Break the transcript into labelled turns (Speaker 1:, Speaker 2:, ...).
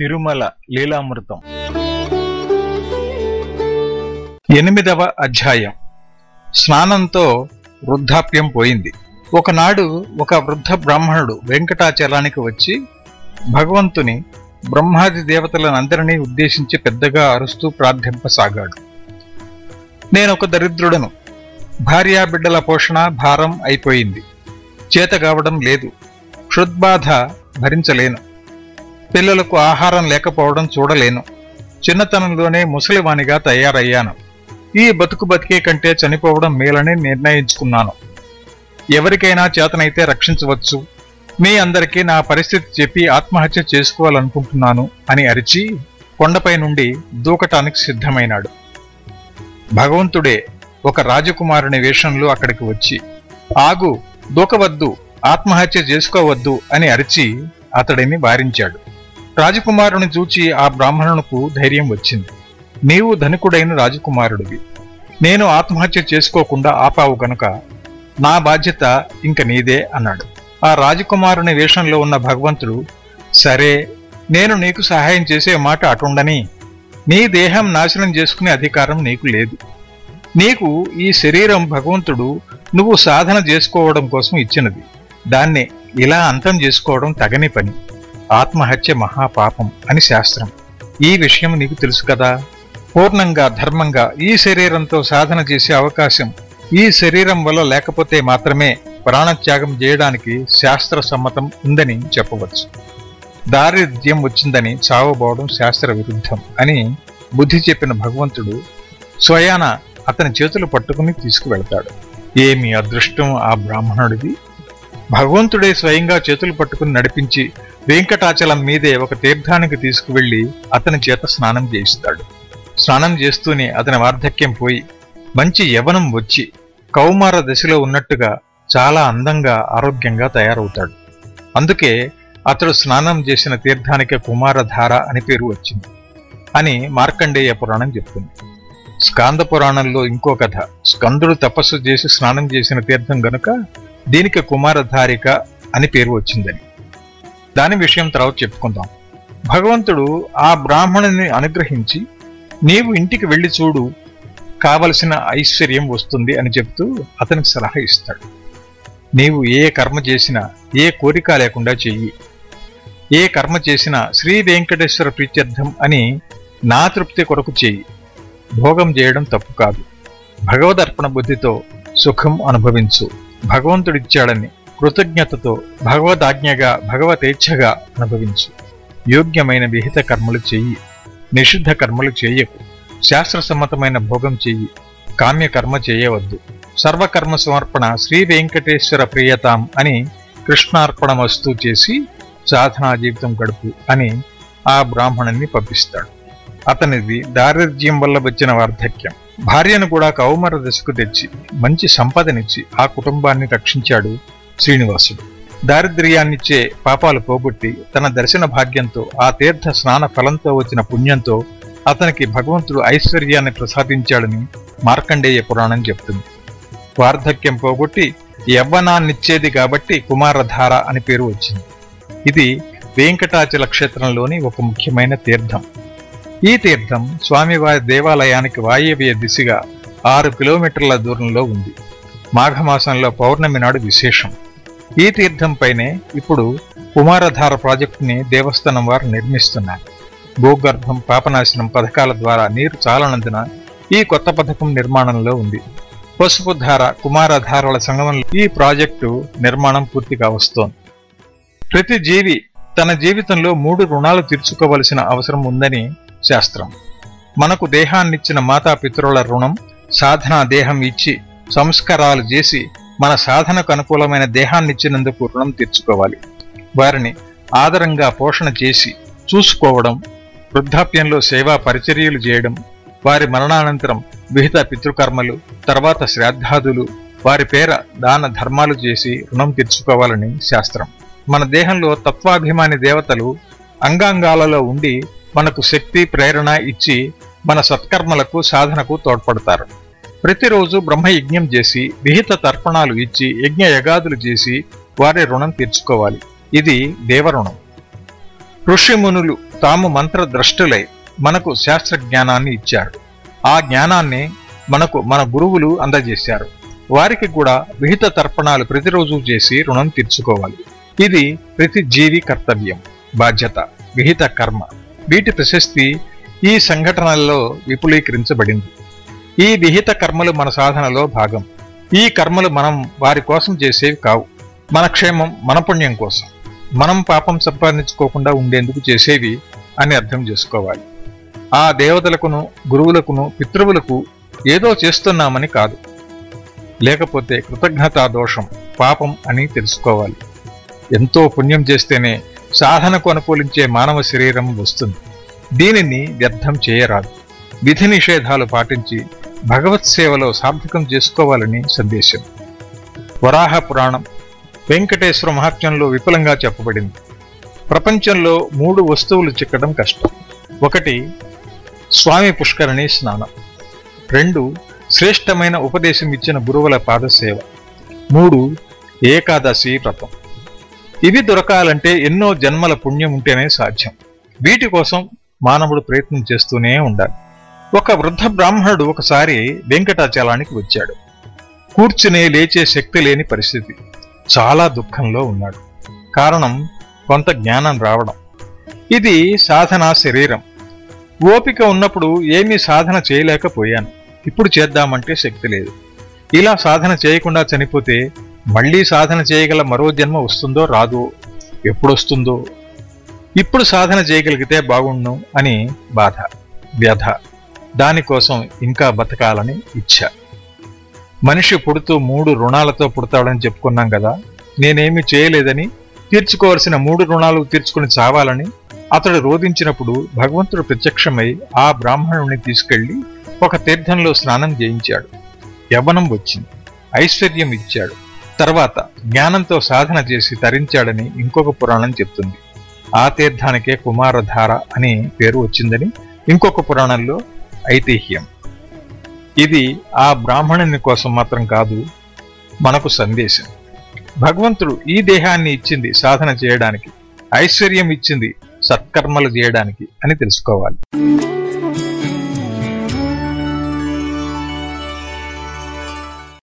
Speaker 1: తిరుమల లీలామృతం. ఎనిమిదవ అధ్యాయం. స్నానంతో వృద్ధాప్యం పోయింది. ఒకనాడు ఒక వృద్ధ బ్రాహ్మణుడు వెంకటాచలానికి వచ్చి భగవంతుని బ్రహ్మాది దేవతలనందరినీ ఉద్దేశించి పెద్దగా అరుస్తూ ప్రార్థింపసాగాడు. నేనొక దరిద్రుడను. భార్యా బిడ్డల పోషణ భారం అయిపోయింది. చేత కావడం లేదు. క్షుద్బాధ భరించలేను. పిల్లలకు ఆహారం లేకపోవడం చూడలేను. చిన్నతనంలోనే ముసలివానిగా తయారయ్యాను. ఈ బతుకు బతికే కంటే చనిపోవడం మేలని నిర్ణయించుకున్నాను. ఎవరికైనా చేతనైతే రక్షించవచ్చు. మీ అందరికీ నా పరిస్థితి చెప్పి ఆత్మహత్య చేసుకోవాలనుకుంటున్నాను అని అరిచి కొండపై నుండి దూకటానికి సిద్ధమైనాడు. భగవంతుడే ఒక రాజకుమారుని వేషంలో అక్కడికి వచ్చి ఆగు దూకవద్దు ఆత్మహత్య చేసుకోవద్దు అని అరిచి అతడిని వారించాడు. రాజకుమారుని చూచి ఆ బ్రాహ్మణునకు ధైర్యం వచ్చింది. నీవు ధనికుడైన రాజకుమారుడివి. నేను ఆత్మహత్య చేసుకోకుండా ఆపావు గనుక నా బాధ్యత ఇంక నీదే అన్నాడు. ఆ రాజకుమారుని వేషంలో ఉన్న భగవంతుడు సరే నేను నీకు సహాయం చేసే మాట అటుండని నీ దేహం నాశనం చేసుకునే అధికారం నీకు లేదు. నీకు ఈ శరీరం భగవంతుడు నువ్వు సాధన చేసుకోవడం కోసం ఇచ్చినది. దాన్నే ఇలా అంతం చేసుకోవడం తగని పని. ఆత్మహత్య మహాపాపం అని శాస్త్రం. ఈ విషయం నీకు తెలుసు కదా? పూర్ణంగా ధర్మంగా ఈ శరీరంతో సాధన చేసే అవకాశం ఈ శరీరం వల్ల లేకపోతే మాత్రమే ప్రాణత్యాగం చేయడానికి శాస్త్ర సమ్మతం ఉందని చెప్పవచ్చు. దారిద్ర్యం వచ్చిందని చావబోవడం శాస్త్ర విరుద్ధం అని బుద్ధి చెప్పిన భగవంతుడు స్వయాన అతని చేతులు పట్టుకుని తీసుకువెళ్తాడు. ఏమి అదృష్టం ఆ బ్రాహ్మణుడిది? భగవంతుడే స్వయంగా చేతులు పట్టుకుని నడిపించి వెంకటాచలం మీదే ఒక తీర్థానికి తీసుకువెళ్ళి అతని చేత స్నానం చేయిస్తాడు. స్నానం చేస్తూనే అతని వార్ధక్యం పోయి మంచి యవనం వచ్చి కౌమార దశలో ఉన్నట్టుగా చాలా అందంగా ఆరోగ్యంగా తయారవుతాడు. అందుకే అతడు స్నానం చేసిన తీర్థానికి కుమారధార అని పేరు వచ్చింది అని మార్కండేయ పురాణం చెప్తుంది. స్కాంద పురాణంలో ఇంకో కథ స్కందుడు తపస్సు చేసి స్నానం చేసిన తీర్థం గనుక దీనికి కుమారధారిక అని పేరు వచ్చిందని. దాని విషయం తర్వాత చెప్పుకుందాం. భగవంతుడు ఆ బ్రాహ్మణుని అనుగ్రహించి నీవు ఇంటికి వెళ్ళి చూడు కావలసిన ఐశ్వర్యం వస్తుంది అని చెప్తూ అతనికి సలహా ఇస్తాడు. నీవు ఏ కర్మ చేసినా ఏ కోరిక లేకుండా చెయ్యి. ఏ కర్మ చేసినా శ్రీ వెంకటేశ్వర ప్రీత్యర్థం అని నా తృప్తి కొరకు చెయ్యి. భోగం చేయడం తప్పు కాదు. భగవదర్పణ బుద్ధితో సుఖం అనుభవించు. భగవంతుడిచ్చాడని కృతజ్ఞతతో భగవదాజ్ఞగా భగవతేచ్ఛగా అనుభవించు. యోగ్యమైన విహిత కర్మలు చెయ్యి నిషిద్ధ కర్మలు చేయకు. శాస్త్రసమ్మతమైన భోగం చెయ్యి. కామ్యకర్మ చేయవద్దు. సర్వకర్మ సమర్పణ శ్రీ వెంకటేశ్వర ప్రియతాం అని కృష్ణార్పణమస్తు చేసి సాధనా జీవితం గడుపు అని ఆ బ్రాహ్మణుణ్ణి పంపిస్తాడు. అతనిది దారిద్ర్యం వల్ల వచ్చిన వార్ధక్యం. భార్యను కూడా కౌమర దశకు తెచ్చి మంచి సంపదనిచ్చి ఆ కుటుంబాన్ని రక్షించాడు శ్రీనివాసుడు. దారిద్ర్యాన్నిచ్చే పాపాలు పోగొట్టి తన దర్శన భాగ్యంతో ఆ తీర్థ స్నాన ఫలంతో వచ్చిన పుణ్యంతో అతనికి భగవంతుడు ఐశ్వర్యాన్ని ప్రసాదించాడని మార్కండేయ పురాణం చెప్తుంది. వార్ధక్యం పోగొట్టి యవ్వనాన్నిచ్చేది కాబట్టి కుమారధార అని పేరు వచ్చింది. ఇది వెంకటాచల క్షేత్రంలోని ఒక ముఖ్యమైన తీర్థం. ఈ తీర్థం స్వామివారి దేవాలయానికి వాయవ్య దిశగా ఆరు కిలోమీటర్ల దూరంలో ఉంది. మాఘమాసంలో పౌర్ణమి నాడు విశేషం. ఈ తీర్థంపైనే ఇప్పుడు కుమారధార ప్రాజెక్టుని దేవస్థానం వారు నిర్మిస్తున్నారు. భూగర్భం పాపనాశనం పథకాల ద్వారా నీరు చాలనందున ఈ కొత్త పథకం నిర్మాణంలో ఉంది. పసుపు ధార కుమారధారల సంగమంలో ఈ ప్రాజెక్టు నిర్మాణం పూర్తిగా వస్తోంది. ప్రతి జీవి తన జీవితంలో మూడు రుణాలు తీర్చుకోవలసిన అవసరం ఉందని శాస్త్రం. మనకు దేహాన్నిచ్చిన మాతాపితరుల రుణం సాధనా దేహం ఇచ్చి సంస్కారాలు చేసి మన సాధనకు అనుకూలమైన దేహాన్నిచ్చినందుకు రుణం తీర్చుకోవాలి. వారిని ఆదరంగా పోషణ చేసి చూసుకోవడం వృద్ధాప్యంలో సేవా పరిచర్యలు చేయడం వారి మరణానంతరం విహిత పితృకర్మలు తర్వాత శ్రాద్ధాదులు వారి పేర దాన ధర్మాలు చేసి రుణం తీర్చుకోవాలని శాస్త్రం. మన దేహంలో తత్వాభిమాని దేవతలు అంగాంగాలలో ఉండి మనకు శక్తి ప్రేరణ ఇచ్చి మన సత్కర్మలకు సాధనకు తోడ్పడతారు. ప్రతిరోజు బ్రహ్మయజ్ఞం చేసి విహిత తర్పణాలు ఇచ్చి యజ్ఞ యగాదులు చేసి వారి రుణం తీర్చుకోవాలి. ఇది దేవరుణం. ఋషిమునులు తాము మంత్రద్రష్టులై మనకు శాస్త్ర జ్ఞానాన్ని ఇచ్చారు. ఆ జ్ఞానాన్ని మనకు మన గురువులు అందజేశారు. వారికి కూడా విహిత తర్పణాలు ప్రతిరోజు చేసి రుణం తీర్చుకోవాలి. ఇది ప్రతి జీవి కర్తవ్యం బాధ్యత విహిత కర్మ. వీటి ప్రశస్తి ఈ సంఘటనల్లో విపులీకరించబడింది. ఈ విహిత కర్మలు మన సాధనలో భాగం. ఈ కర్మలు మనం వారి కోసం చేసేవి కావు. మన క్షేమం మన పుణ్యం కోసం. మనం పాపం సంపాదించుకోకుండా ఉండేందుకు చేసేవి అని అర్థం చేసుకోవాలి. ఆ దేవతలకును గురువులకును పితృవులకు ఏదో చేస్తున్నామని కాదు. లేకపోతే కృతజ్ఞతా దోషం పాపం అని తెలుసుకోవాలి. ఎంతో పుణ్యం చేస్తేనే సాధనకు అనుకూలించే మానవ శరీరం వస్తుంది. దీనిని వ్యర్థం చేయరాదు. విధి నిషేధాలు పాటించి భగవత్ సేవలో సార్థకం చేసుకోవాలని సందేశం. వరాహ పురాణం వెంకటేశ్వర మహాత్మ్యంలో విపులంగా చెప్పబడింది. ప్రపంచంలో మూడు వస్తువులు చిక్కడం కష్టం. ఒకటి స్వామి పుష్కరిణి స్నానం. రెండు శ్రేష్టమైన ఉపదేశం ఇచ్చిన గురువుల పాదసేవ. మూడు ఏకాదశి వ్రతం. ఇవి దొరకాలంటే ఎన్నో జన్మల పుణ్యం ఉంటేనే సాధ్యం. వీటి కోసం మానవుడు ప్రయత్నం చేస్తూనే ఉండాలి. ఒక వృద్ధ బ్రాహ్మణుడు ఒకసారి వెంకటాచలానికి వచ్చాడు. కూర్చునే లేచే శక్తి లేని పరిస్థితి. చాలా దుఃఖంలో ఉన్నాడు. కారణం కొంత జ్ఞానం రావడం. ఇది సాధన శరీరం. ఓపిక ఉన్నప్పుడు ఏమీ సాధన చేయలేకపోయాను. ఇప్పుడు చేద్దామంటే శక్తి లేదు. ఇలా సాధన చేయకుండా చనిపోతే మళ్ళీ సాధన చేయగల మరో జన్మ వస్తుందో రాదో? ఎప్పుడొస్తుందో? ఇప్పుడు సాధన చేయగలిగితే బాగుండు అని బాధ వ్యధ. దానికోసం ఇంకా బతకాలని ఇచ్చ. మనిషి పుడుతూ మూడు రుణాలతో పుడతాడని చెప్పుకున్నాం కదా నేనేమి చేయలేదని తీర్చుకోవలసిన మూడు రుణాలు తీర్చుకుని చావాలని అతడు రోధించినప్పుడు భగవంతుడు ప్రత్యక్షమై ఆ బ్రాహ్మణుని తీసుకెళ్ళి ఒక తీర్థంలో స్నానం చేయించాడు. యవనం వచ్చింది. ఐశ్వర్యం ఇచ్చాడు. తర్వాత జ్ఞానంతో సాధన చేసి తరించాడని ఇంకొక పురాణం చెప్తుంది. ఆ తీర్థానికే కుమారధార అనే పేరు వచ్చిందని ఇంకొక పురాణంలో ఐతిహ్యం. ఇది ఆ బ్రాహ్మణుని కోసం మాత్రం కాదు మనకు సందేశం. భగవంతుడు ఈ దేహాన్ని ఇచ్చింది సాధన చేయడానికి ఐశ్వర్యం ఇచ్చింది సత్కర్మలు చేయడానికి అని తెలుసుకోవాలి.